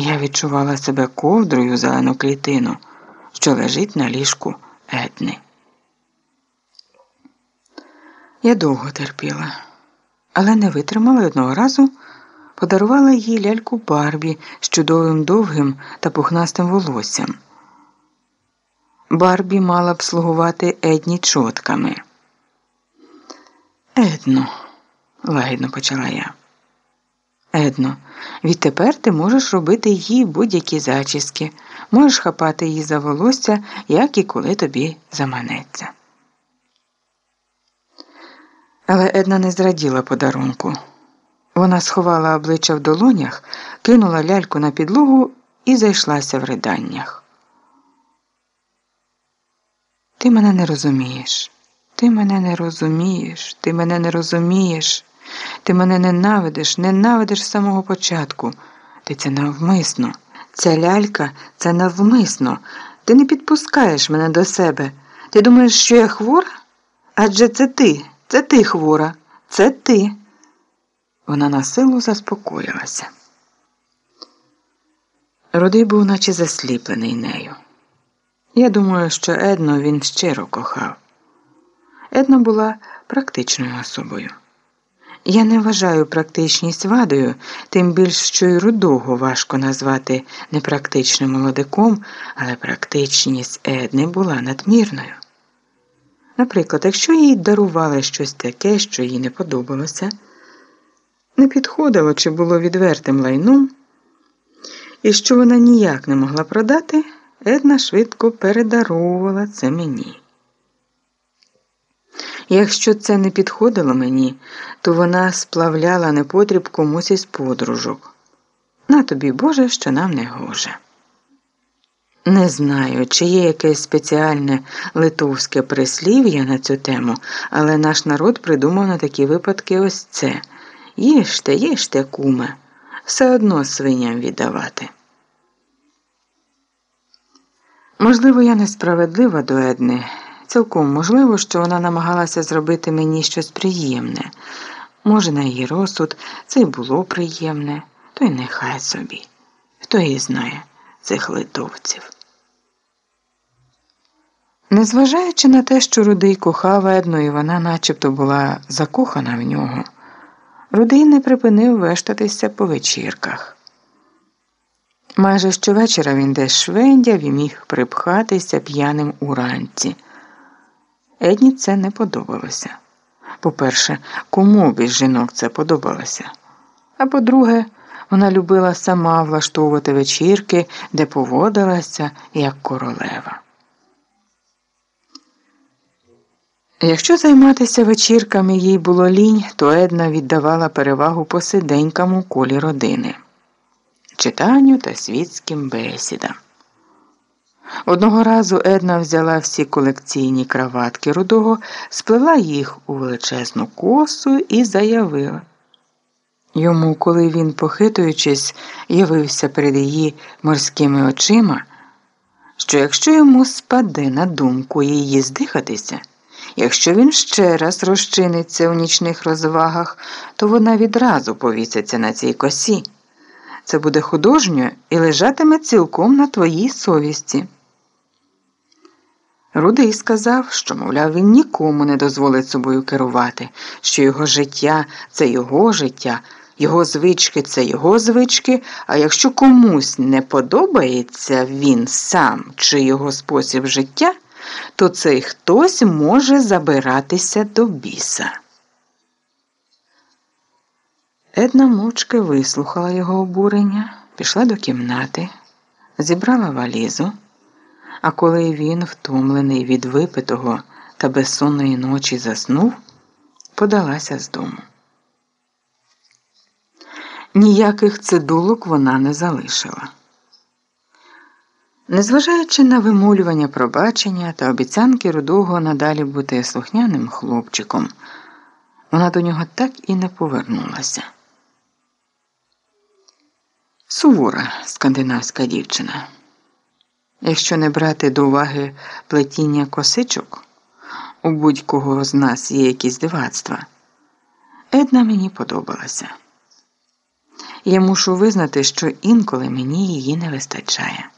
я відчувала себе ковдрою зелену клітину, що лежить на ліжку Едни. Я довго терпіла, але не витримала одного разу, подарувала їй ляльку Барбі з чудовим довгим та пухнастим волоссям. Барбі мала б слугувати Едні чотками. Едно, лагідно почала я. Едно, відтепер ти можеш робити їй будь-які зачіски, можеш хапати її за волосся, як і коли тобі заманеться. Але Една не зраділа подарунку. Вона сховала обличчя в долонях, кинула ляльку на підлогу і зайшлася в риданнях. Ти мене не розумієш, ти мене не розумієш, ти мене не розумієш, ти мене ненавидиш, ненавидиш з самого початку. Ти це навмисно. Ця лялька це навмисно. Ти не підпускаєш мене до себе. Ти думаєш, що я хвора? Адже це ти, це ти хвора, це ти. Вона на силу заспокоїлася. Рудий був наче засліплений нею. Я думаю, що Едно він щиро кохав. Една була практичною особою. Я не вважаю практичність вадою, тим більш, що й рудого важко назвати непрактичним молодиком, але практичність Едни була надмірною. Наприклад, якщо їй дарували щось таке, що їй не подобалося, не підходило чи було відвертим лайном, і що вона ніяк не могла продати. Една швидко передаровувала це мені. Якщо це не підходило мені, то вона сплавляла непотріб комусь із подружок. На тобі, Боже, що нам не гоже. Не знаю, чи є якесь спеціальне литовське прислів'я на цю тему, але наш народ придумав на такі випадки ось це їжте, їжте, куме, все одно свиням віддавати. Можливо, я несправедлива до Едни. Цілком можливо, що вона намагалася зробити мені щось приємне. Може, на її розсуд це й було приємне, то й нехай собі. Хто її знає, цих литовців. Незважаючи на те, що Рудий кохав Едну, і вона начебто була закохана в нього, Рудий не припинив вештатися по вечірках. Майже щовечора він десь швендяв і міг припхатися п'яним уранці. Едні це не подобалося. По-перше, кому б із жінок це подобалося. А по-друге, вона любила сама влаштовувати вечірки, де поводилася як королева. Якщо займатися вечірками їй було лінь, то Една віддавала перевагу посиденькому колі родини читанню та світським бесідам. Одного разу Една взяла всі колекційні краватки рудого, сплела їх у величезну косу і заявила. Йому, коли він, похитуючись, явився перед її морськими очима, що якщо йому спаде на думку її здихатися, якщо він ще раз розчиниться у нічних розвагах, то вона відразу повіситься на цій косі. Це буде художньо і лежатиме цілком на твоїй совісті. Рудий сказав, що, мовляв, він нікому не дозволить собою керувати, що його життя це його життя, його звички це його звички, а якщо комусь не подобається він сам чи його спосіб життя, то цей хтось може забиратися до біса. Една мовчки вислухала його обурення, пішла до кімнати, зібрала валізу, а коли він, втомлений від випитого та безсонної ночі, заснув, подалася з дому. Ніяких цидулок вона не залишила. Незважаючи на вимолювання пробачення та обіцянки рудого надалі бути слухняним хлопчиком, вона до нього так і не повернулася. Сувора скандинавська дівчина. Якщо не брати до уваги плетіння косичок, у будь-кого з нас є якісь дивацтва. Една мені подобалася. Я мушу визнати, що інколи мені її не вистачає.